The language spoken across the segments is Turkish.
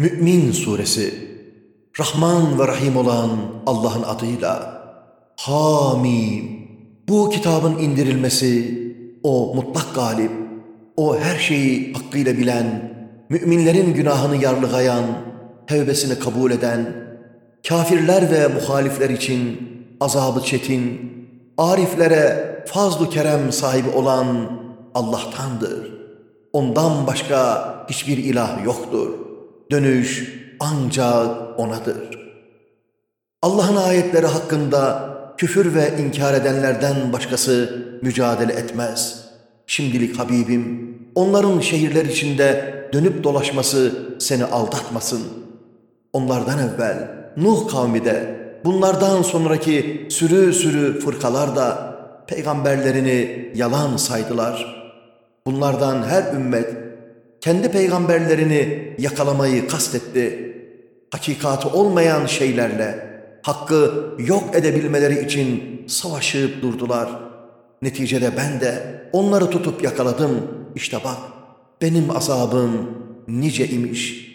Mü'min Suresi Rahman ve Rahim olan Allah'ın adıyla Hamim Bu kitabın indirilmesi o mutlak galip, o her şeyi hakkıyla bilen, müminlerin günahını yarlıgayan, tevbesini kabul eden, kafirler ve muhalifler için azabı çetin, ariflere fazlu kerem sahibi olan Allah'tandır. Ondan başka hiçbir ilah yoktur.'' Dönüş ancak O'nadır. Allah'ın ayetleri hakkında küfür ve inkar edenlerden başkası mücadele etmez. Şimdilik Habibim, onların şehirler içinde dönüp dolaşması seni aldatmasın. Onlardan evvel Nuh kavmi de, bunlardan sonraki sürü sürü fırkalar da peygamberlerini yalan saydılar. Bunlardan her ümmet kendi peygamberlerini yakalamayı kastetti. Hakikati olmayan şeylerle hakkı yok edebilmeleri için savaşıp durdular. Neticede ben de onları tutup yakaladım. İşte bak benim azabım nice imiş.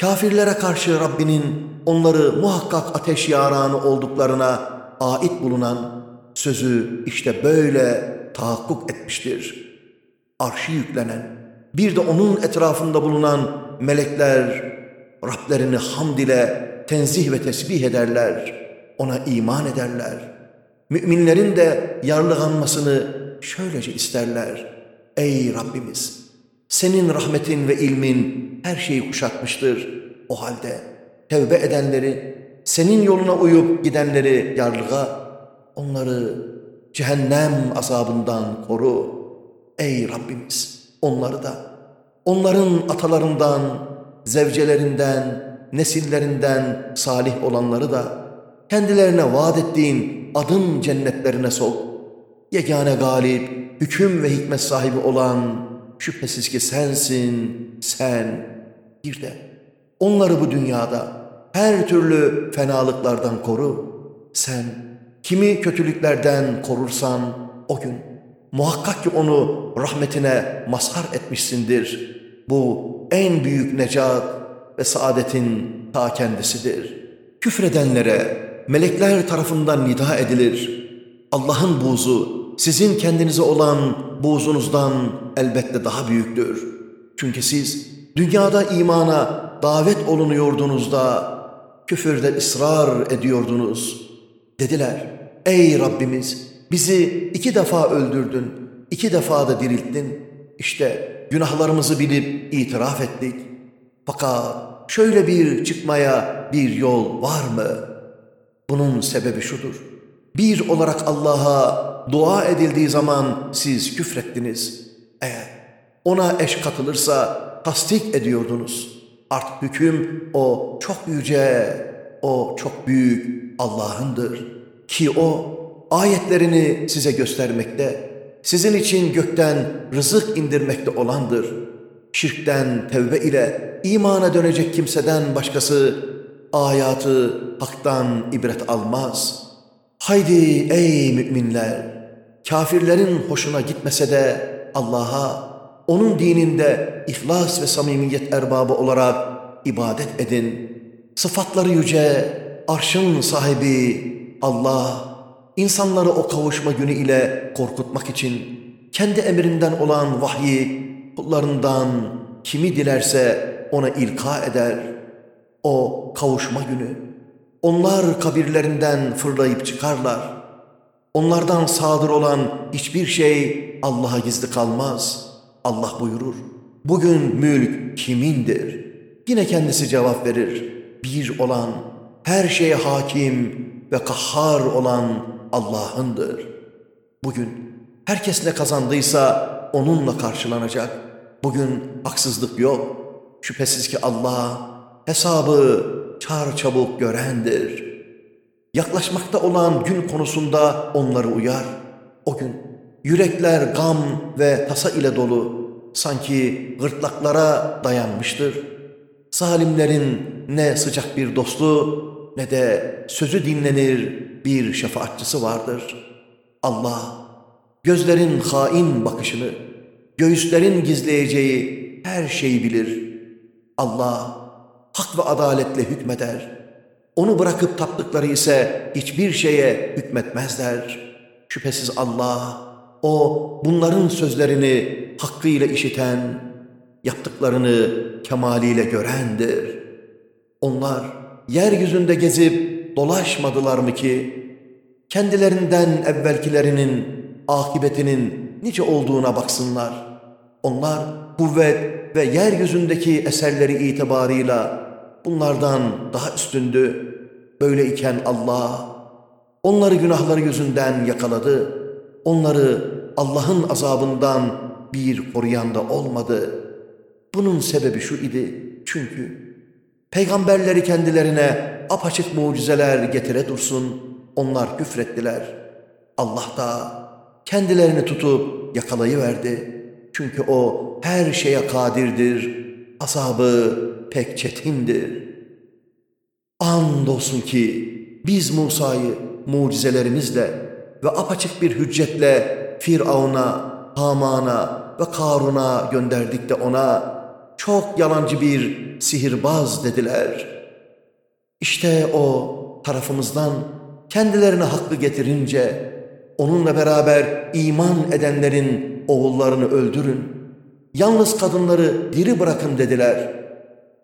Kafirlere karşı Rabbinin onları muhakkak ateş yaranı olduklarına ait bulunan sözü işte böyle tahakkuk etmiştir. Arşı yüklenen bir de onun etrafında bulunan melekler Rablerini hamd ile tenzih ve tesbih ederler. Ona iman ederler. Müminlerin de yarlıganmasını şöylece isterler. Ey Rabbimiz! Senin rahmetin ve ilmin her şeyi kuşatmıştır. O halde tevbe edenleri, senin yoluna uyup gidenleri yarlığa, onları cehennem azabından koru. Ey Rabbimiz! Onları da, onların atalarından, zevcelerinden, nesillerinden salih olanları da, kendilerine vaat ettiğin adım cennetlerine sok. Yegane galip, hüküm ve hikmet sahibi olan şüphesiz ki sensin, sen. Bir de onları bu dünyada her türlü fenalıklardan koru. Sen kimi kötülüklerden korursan o gün Muhakkak ki onu rahmetine mazhar etmişsindir. Bu en büyük necat ve saadetin ta kendisidir. Küfredenlere melekler tarafından nida edilir. Allah'ın buzu sizin kendinize olan buğzunuzdan elbette daha büyüktür. Çünkü siz dünyada imana davet olunuyordunuz da küfürde ısrar ediyordunuz. Dediler, ey Rabbimiz Bizi iki defa öldürdün, iki defa da dirilttin. İşte günahlarımızı bilip itiraf ettik. Fakat şöyle bir çıkmaya bir yol var mı? Bunun sebebi şudur. Bir olarak Allah'a dua edildiği zaman siz küfrettiniz. Eğer ona eş katılırsa tasdik ediyordunuz. Artık hüküm o çok yüce, o çok büyük Allah'ındır. Ki o ayetlerini size göstermekte, sizin için gökten rızık indirmekte olandır. Şirkten tevbe ile imana dönecek kimseden başkası ayatı haktan ibret almaz. Haydi ey müminler! Kafirlerin hoşuna gitmese de Allah'a, onun dininde ihlas ve samimiyet erbabı olarak ibadet edin. Sıfatları yüce, arşın sahibi Allah insanları o kavuşma günü ile korkutmak için kendi emrinden olan vahyi kullarından kimi dilerse ona ilka eder. O kavuşma günü. Onlar kabirlerinden fırlayıp çıkarlar. Onlardan sadır olan hiçbir şey Allah'a gizli kalmaz. Allah buyurur. Bugün mülk kimindir? Yine kendisi cevap verir. Bir olan, her şeye hakim ve kahhar olan Allah'ındır. Bugün herkes ne kazandıysa onunla karşılanacak. Bugün haksızlık yok. Şüphesiz ki Allah hesabı çar çabuk görendir. Yaklaşmakta olan gün konusunda onları uyar. O gün yürekler gam ve tasa ile dolu, sanki gırtlaklara dayanmıştır. Zalimlerin ne sıcak bir dostu ne de sözü dinlenir bir şefaatçısı vardır. Allah gözlerin hain bakışını, göğüslerin gizleyeceği her şeyi bilir. Allah hak ve adaletle hükmeder. Onu bırakıp taptıkları ise hiçbir şeye hükmetmezler. Şüphesiz Allah, O bunların sözlerini hakkıyla işiten, yaptıklarını kemaliyle görendir. Onlar yeryüzünde gezip dolaşmadılar mı ki, kendilerinden evvelkilerinin akıbetinin nice olduğuna baksınlar. Onlar kuvvet ve yeryüzündeki eserleri itibarıyla bunlardan daha üstündü. Böyle iken Allah onları günahları yüzünden yakaladı. Onları Allah'ın azabından bir koruyan da olmadı. Bunun sebebi şu idi. Çünkü peygamberleri kendilerine apaçık mucizeler getire dursun. Onlar küfrettiler. Allah da kendilerini tutup yakalayıverdi. Çünkü o her şeye kadirdir. Azabı pek çetindir. Andolsun ki biz Musa'yı mucizelerimizle ve apaçık bir hüccetle Firavun'a, Haman'a ve Karun'a gönderdik de ona çok yalancı bir sihirbaz dediler. İşte o tarafımızdan kendilerine hakkı getirince onunla beraber iman edenlerin oğullarını öldürün. Yalnız kadınları diri bırakın dediler.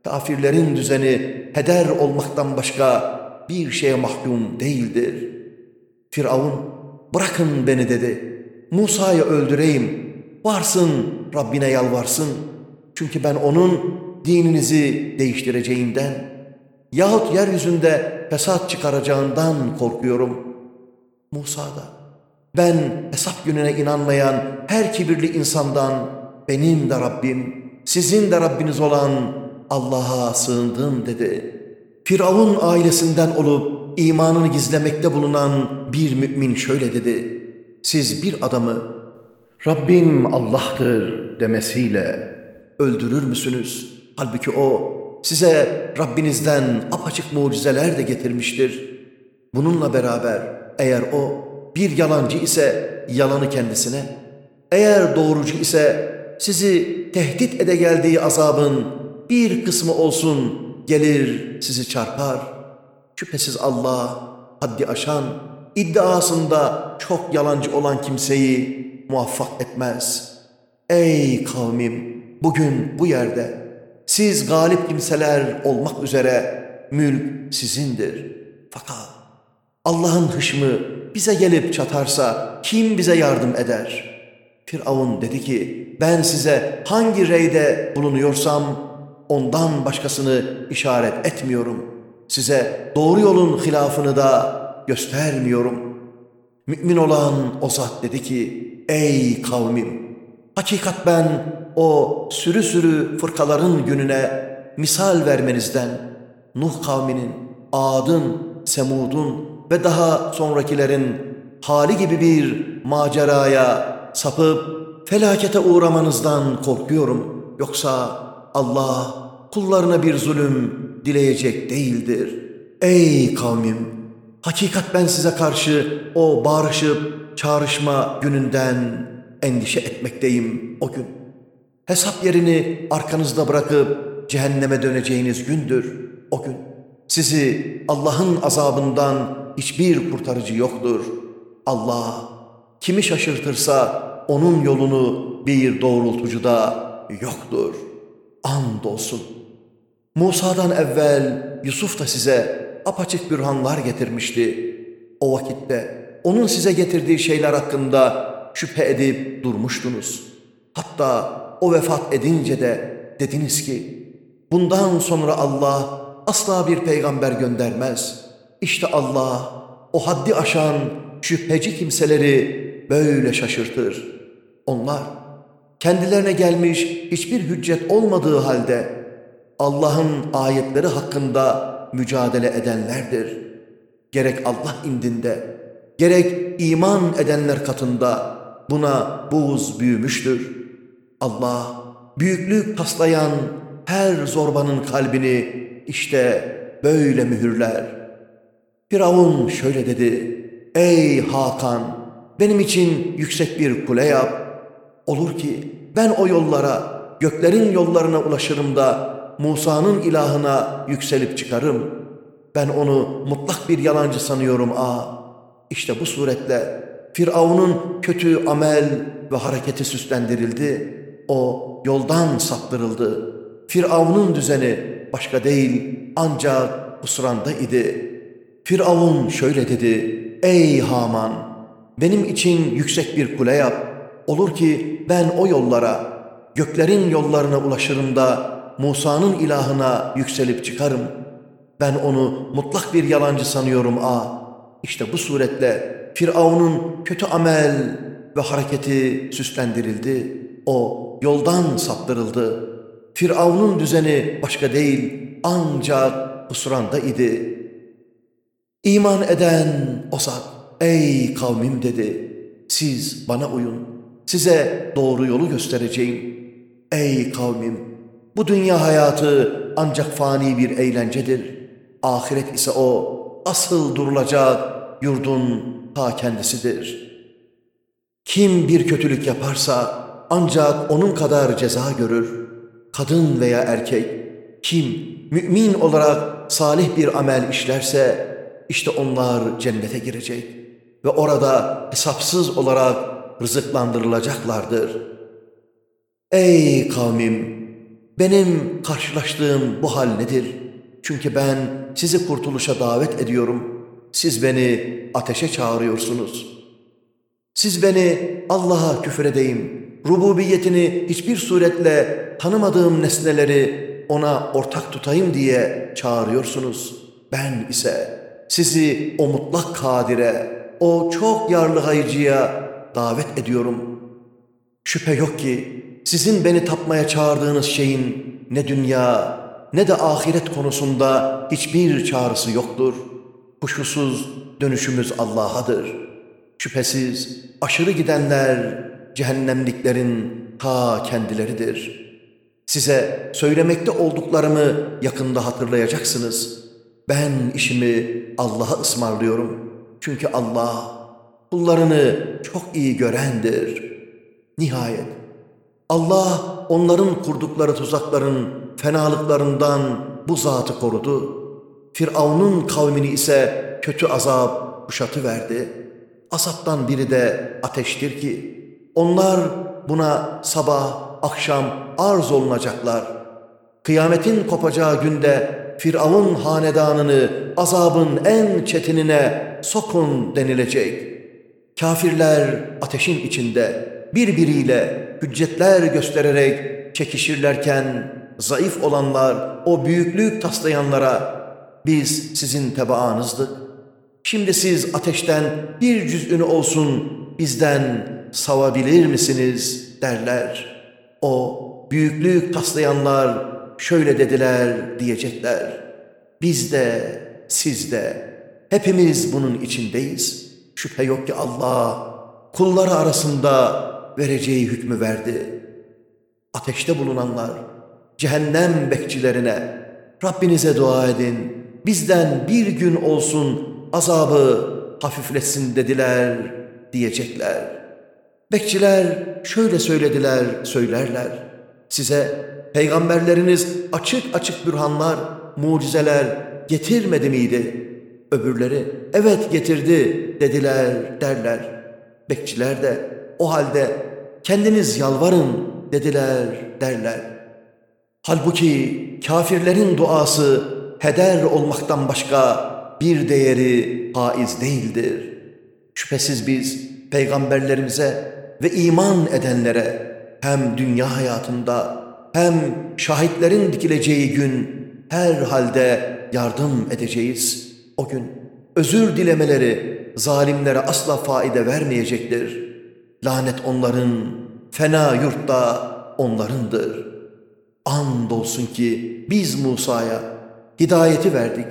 Kafirlerin düzeni heder olmaktan başka bir şeye mahkum değildir. Firavun bırakın beni dedi. Musa'yı öldüreyim. Varsın Rabbine yalvarsın. Çünkü ben onun dininizi değiştireceğinden yahut yeryüzünde fesat çıkaracağından korkuyorum. Musa da ben hesap gününe inanmayan her kibirli insandan benim de Rabbim, sizin de Rabbiniz olan Allah'a sığındım dedi. Firavun ailesinden olup imanını gizlemekte bulunan bir mümin şöyle dedi. Siz bir adamı Rabbim Allah'tır demesiyle öldürür müsünüz? Halbuki o size Rabbinizden apaçık mucizeler de getirmiştir. Bununla beraber eğer o bir yalancı ise yalanı kendisine, eğer doğrucu ise sizi tehdit ede geldiği azabın bir kısmı olsun gelir sizi çarpar. Şüphesiz Allah haddi aşan, iddiasında çok yalancı olan kimseyi muvaffak etmez. Ey kavmim bugün bu yerde siz galip kimseler olmak üzere mülk sizindir. Fakat Allah'ın hışmı bize gelip çatarsa kim bize yardım eder? Firavun dedi ki ben size hangi reyde bulunuyorsam ondan başkasını işaret etmiyorum. Size doğru yolun hilafını da göstermiyorum. Mümin olan o zat dedi ki ey kavmim hakikat ben o sürü sürü fırkaların gününe misal vermenizden Nuh kavminin, Ad'ın, Semud'un ve daha sonrakilerin hali gibi bir maceraya sapıp felakete uğramanızdan korkuyorum. Yoksa Allah kullarına bir zulüm dileyecek değildir. Ey kavmim! Hakikat ben size karşı o bağırışıp çağrışma gününden endişe etmekteyim o gün. Hesap yerini arkanızda bırakıp cehenneme döneceğiniz gündür o gün. Sizi Allah'ın azabından hiçbir kurtarıcı yoktur. Allah kimi şaşırtırsa onun yolunu bir doğrultucu da yoktur. Andolsun. Musa'dan evvel Yusuf da size apaçık bürhanlar getirmişti. O vakitte onun size getirdiği şeyler hakkında şüphe edip durmuştunuz. Hatta o vefat edince de dediniz ki, bundan sonra Allah asla bir peygamber göndermez. İşte Allah o haddi aşan şüpheci kimseleri böyle şaşırtır. Onlar kendilerine gelmiş hiçbir hüccet olmadığı halde Allah'ın ayetleri hakkında mücadele edenlerdir. Gerek Allah indinde, gerek iman edenler katında buna buğz büyümüştür. Allah büyüklük taslayan her zorbanın kalbini işte böyle mühürler. Firavun şöyle dedi. Ey Hakan benim için yüksek bir kule yap. Olur ki ben o yollara göklerin yollarına ulaşırım da Musa'nın ilahına yükselip çıkarım. Ben onu mutlak bir yalancı sanıyorum a. İşte bu suretle Firavun'un kötü amel ve hareketi süslendirildi. O yoldan saptırıldı. Firavun'un düzeni başka değil ancak husranda idi. Firavun şöyle dedi. Ey Haman! Benim için yüksek bir kule yap. Olur ki ben o yollara, göklerin yollarına ulaşırım da Musa'nın ilahına yükselip çıkarım. Ben onu mutlak bir yalancı sanıyorum a. İşte bu suretle Firavun'un kötü amel ve hareketi süslendirildi. O yoldan saptırıldı. Firavun'un düzeni başka değil ancak husranda idi. İman eden o ey kavmim dedi, siz bana uyun, size doğru yolu göstereceğim. Ey kavmim, bu dünya hayatı ancak fani bir eğlencedir. Ahiret ise o asıl durulacak yurdun ta kendisidir. Kim bir kötülük yaparsa ancak onun kadar ceza görür. Kadın veya erkek, kim mümin olarak salih bir amel işlerse işte onlar cennete girecek ve orada hesapsız olarak rızıklandırılacaklardır. Ey kavmim! Benim karşılaştığım bu hal nedir? Çünkü ben sizi kurtuluşa davet ediyorum. Siz beni ateşe çağırıyorsunuz. Siz beni Allah'a küfür edeyim, rububiyetini hiçbir suretle tanımadığım nesneleri ona ortak tutayım diye çağırıyorsunuz. Ben ise sizi o mutlak kadire, o çok yarlı hayıcıya davet ediyorum. Şüphe yok ki sizin beni tapmaya çağırdığınız şeyin ne dünya ne de ahiret konusunda hiçbir çağrısı yoktur. Kuşkusuz dönüşümüz Allah'adır. Şüphesiz aşırı gidenler cehennemliklerin ta kendileridir. Size söylemekte olduklarımı yakında hatırlayacaksınız. Ben işimi Allah'a ısmarlıyorum. Çünkü Allah kullarını çok iyi görendir. Nihayet Allah onların kurdukları tuzakların fenalıklarından bu zatı korudu. Firavun'un kavmini ise kötü azap kuşatı verdi. Azaptan biri de ateştir ki onlar buna sabah akşam arz olunacaklar. Kıyametin kopacağı günde Firavun hanedanını azabın en çetinine sokun denilecek. Kafirler ateşin içinde birbiriyle hüccetler göstererek çekişirlerken zayıf olanlar o büyüklük taslayanlara biz sizin tebaanızdık. Şimdi siz ateşten bir cüz'ünü olsun bizden savabilir misiniz derler. O büyüklük taslayanlar şöyle dediler diyecekler. Biz de siz de hepimiz bunun içindeyiz. Şüphe yok ki Allah kulları arasında vereceği hükmü verdi. Ateşte bulunanlar cehennem bekçilerine Rabbinize dua edin. Bizden bir gün olsun azabı hafifletsin dediler diyecekler. Bekçiler şöyle söylediler söylerler. Size peygamberleriniz açık açık bürhanlar, mucizeler getirmedi miydi? Öbürleri evet getirdi dediler derler. Bekçiler de o halde kendiniz yalvarın dediler derler. Halbuki kafirlerin duası heder olmaktan başka bir değeri haiz değildir. Şüphesiz biz peygamberlerimize ve iman edenlere hem dünya hayatında hem şahitlerin dikileceği gün her halde yardım edeceğiz. O gün özür dilemeleri zalimlere asla faide vermeyecektir. Lanet onların, fena yurtta onlarındır. Andolsun ki biz Musa'ya hidayeti verdik.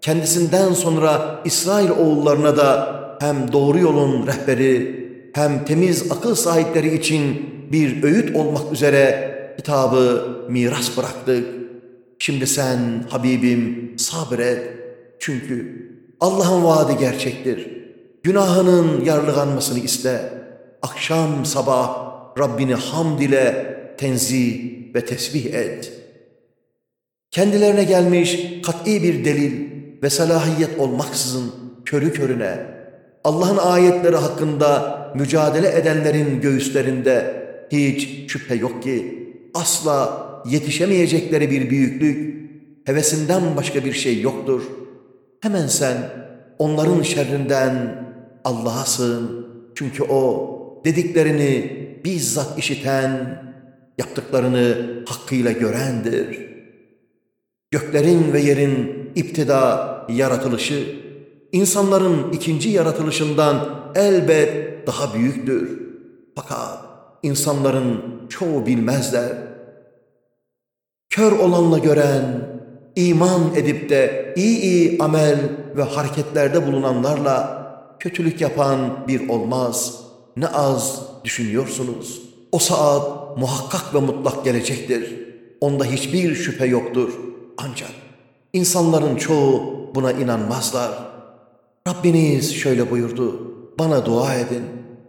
Kendisinden sonra İsrail oğullarına da hem doğru yolun rehberi hem temiz akıl sahipleri için bir öğüt olmak üzere kitabı miras bıraktık. Şimdi sen Habibim sabret. Çünkü Allah'ın vaadi gerçektir. Günahının yarlıganmasını iste. Akşam sabah Rabbini hamd ile tenzih ve tesbih et.'' Kendilerine gelmiş kat'i bir delil ve salahiyet olmaksızın körü körüne Allah'ın ayetleri hakkında mücadele edenlerin göğüslerinde hiç şüphe yok ki asla yetişemeyecekleri bir büyüklük, hevesinden başka bir şey yoktur. Hemen sen onların şerrinden Allah'a sığın. Çünkü O dediklerini bizzat işiten, yaptıklarını hakkıyla görendir. Göklerin ve yerin iptida yaratılışı, insanların ikinci yaratılışından elbet daha büyüktür. Fakat insanların çoğu bilmezler. Kör olanla gören, iman edip de iyi iyi amel ve hareketlerde bulunanlarla kötülük yapan bir olmaz. Ne az düşünüyorsunuz. O saat muhakkak ve mutlak gelecektir. Onda hiçbir şüphe yoktur. Ancak insanların çoğu buna inanmazlar. Rabbiniz şöyle buyurdu. Bana dua edin.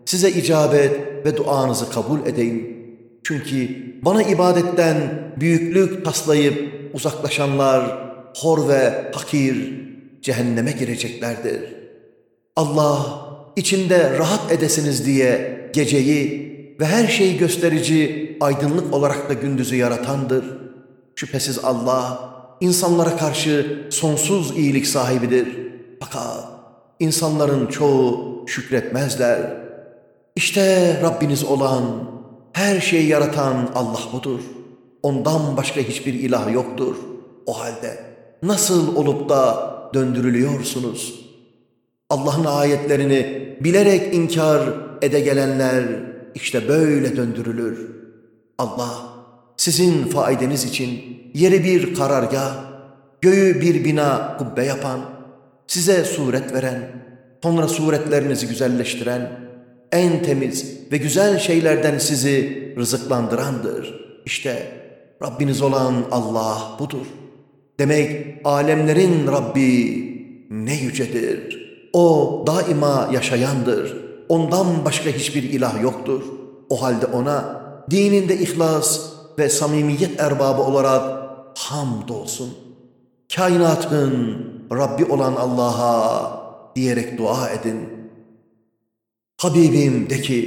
Size icabet ve duanızı kabul edeyim. Çünkü bana ibadetten büyüklük taslayıp uzaklaşanlar hor ve hakir cehenneme gireceklerdir. Allah içinde rahat edesiniz diye geceyi ve her şeyi gösterici aydınlık olarak da gündüzü yaratandır. Şüphesiz Allah insanlara karşı sonsuz iyilik sahibidir. Fakat insanların çoğu şükretmezler. İşte Rabbiniz olan, her şeyi yaratan Allah budur. Ondan başka hiçbir ilah yoktur. O halde nasıl olup da döndürülüyorsunuz? Allah'ın ayetlerini bilerek inkar ede gelenler işte böyle döndürülür. Allah sizin faydeniz için yeri bir karargah, göğü bir bina kubbe yapan, size suret veren, sonra suretlerinizi güzelleştiren, en temiz ve güzel şeylerden sizi rızıklandırandır. İşte Rabbiniz olan Allah budur. Demek alemlerin Rabbi ne yücedir. O daima yaşayandır. Ondan başka hiçbir ilah yoktur. O halde ona dininde ihlas ve samimiyet erbabı olarak hamdolsun. Kainatın Rabbi olan Allah'a diyerek dua edin. Habibim de ki,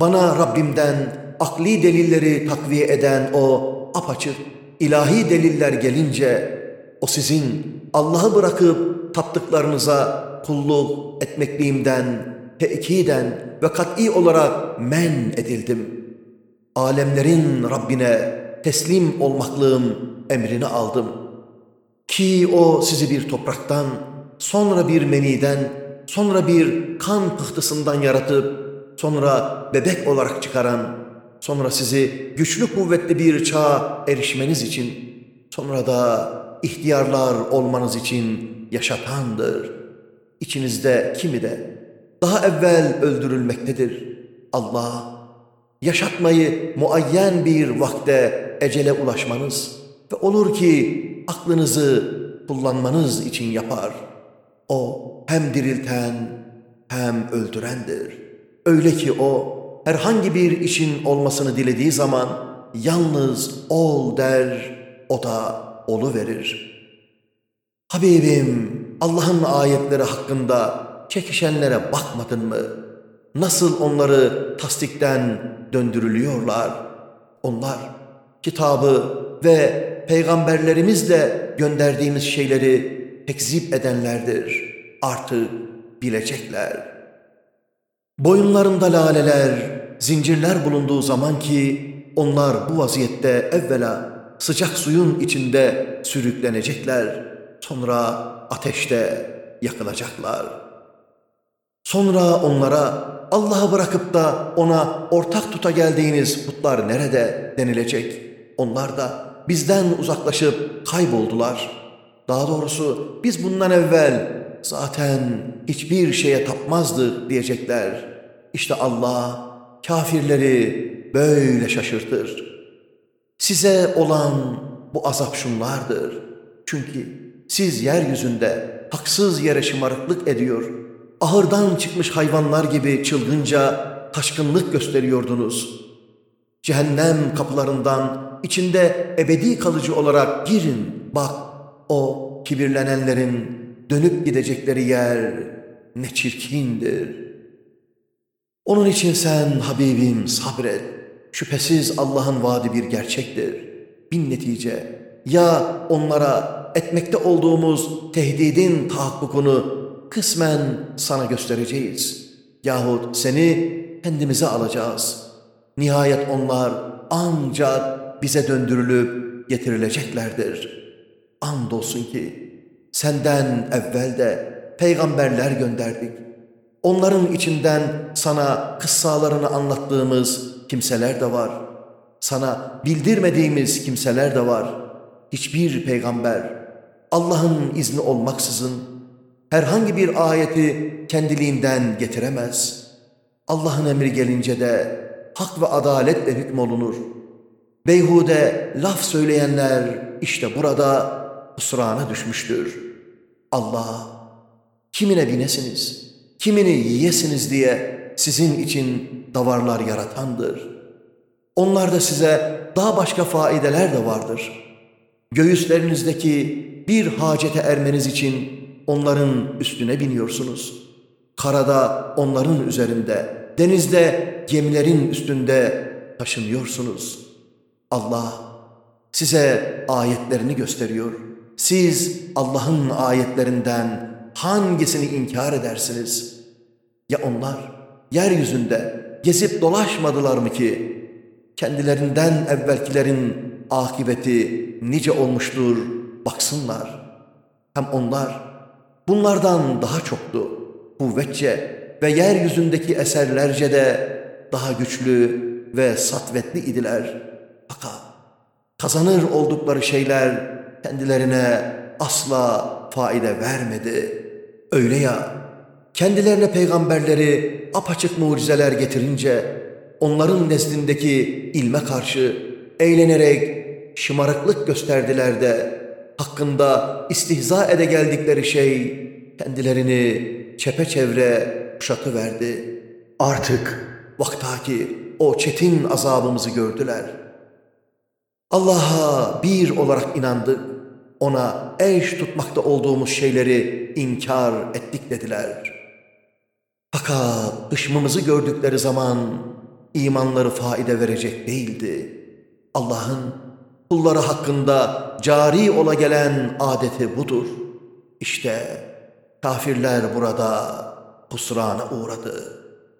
bana Rabbimden akli delilleri takviye eden o apaçık ilahi deliller gelince, o sizin Allah'ı bırakıp taptıklarınıza kulluk etmekliğimden, tekiden ve kat'i olarak men edildim. Alemlerin Rabbine teslim olmaklığım emrini aldım. Ki o sizi bir topraktan, sonra bir meniden, sonra bir kan pıhtısından yaratıp, sonra bebek olarak çıkaran, sonra sizi güçlü kuvvetli bir çağa erişmeniz için, sonra da ihtiyarlar olmanız için yaşatandır. İçinizde kimi de daha evvel öldürülmektedir. Allah, yaşatmayı muayyen bir vakte ecele ulaşmanız ve olur ki aklınızı kullanmanız için yapar. O hem dirilten hem öldürendir. Öyle ki o herhangi bir işin olmasını dilediği zaman yalnız ol der, o da olu verir. Habibim Allah'ın ayetleri hakkında çekişenlere bakmadın mı? Nasıl onları tasdikten döndürülüyorlar? Onlar kitabı ve peygamberlerimizle gönderdiğimiz şeyleri tekzip edenlerdir. Artık bilecekler. Boyunlarında laleler, zincirler bulunduğu zaman ki onlar bu vaziyette evvela sıcak suyun içinde sürüklenecekler. Sonra ateşte yakılacaklar. Sonra onlara Allah'ı bırakıp da ona ortak tuta geldiğiniz putlar nerede denilecek. Onlar da bizden uzaklaşıp kayboldular. Daha doğrusu biz bundan evvel zaten hiçbir şeye tapmazdık diyecekler. İşte Allah kafirleri böyle şaşırtır. Size olan bu azap şunlardır. Çünkü siz yeryüzünde haksız yere şımarıklık ediyor, ahırdan çıkmış hayvanlar gibi çılgınca taşkınlık gösteriyordunuz. Cehennem kapılarından içinde ebedi kalıcı olarak girin Bak o kibirlenenlerin dönüp gidecekleri yer ne çirkindir. Onun için sen Habibim sabret. Şüphesiz Allah'ın vaadi bir gerçektir. Bin netice ya onlara etmekte olduğumuz tehdidin tahakkukunu kısmen sana göstereceğiz. Yahut seni kendimize alacağız. Nihayet onlar ancak bize döndürülüp getirileceklerdir. Andolsun ki senden evvel de peygamberler gönderdik. Onların içinden sana kıssalarını anlattığımız kimseler de var. Sana bildirmediğimiz kimseler de var. Hiçbir peygamber Allah'ın izni olmaksızın herhangi bir ayeti kendiliğinden getiremez. Allah'ın emri gelince de hak ve adaletle hükmolunur. Beyhude laf söyleyenler işte burada husrana düşmüştür. Allah kimine binesiniz, kimini yiyesiniz diye sizin için davarlar yaratandır. Onlarda size daha başka faideler de vardır. Göğüslerinizdeki bir hacete ermeniz için onların üstüne biniyorsunuz. Karada onların üzerinde, denizde gemilerin üstünde taşınıyorsunuz. Allah size ayetlerini gösteriyor. Siz Allah'ın ayetlerinden hangisini inkar edersiniz? Ya onlar yeryüzünde gezip dolaşmadılar mı ki kendilerinden evvelkilerin akıbeti nice olmuştur baksınlar. Hem onlar bunlardan daha çoktu. Kuvvetçe ve yeryüzündeki eserlerce de daha güçlü ve satvetli idiler. Fakat kazanır oldukları şeyler kendilerine asla faide vermedi. Öyle ya, kendilerine peygamberleri apaçık mucizeler getirince, onların nezdindeki ilme karşı eğlenerek şımarıklık gösterdiler de, hakkında istihza ede geldikleri şey kendilerini çepeçevre kuşatıverdi. Artık vaktaki o çetin azabımızı gördüler. Allah'a bir olarak inandık, ona eş tutmakta olduğumuz şeyleri inkar ettik dediler. Fakat dışmımızı gördükleri zaman imanları faide verecek değildi. Allah'ın kulları hakkında cari ola gelen adeti budur. İşte kafirler burada husrana uğradı.''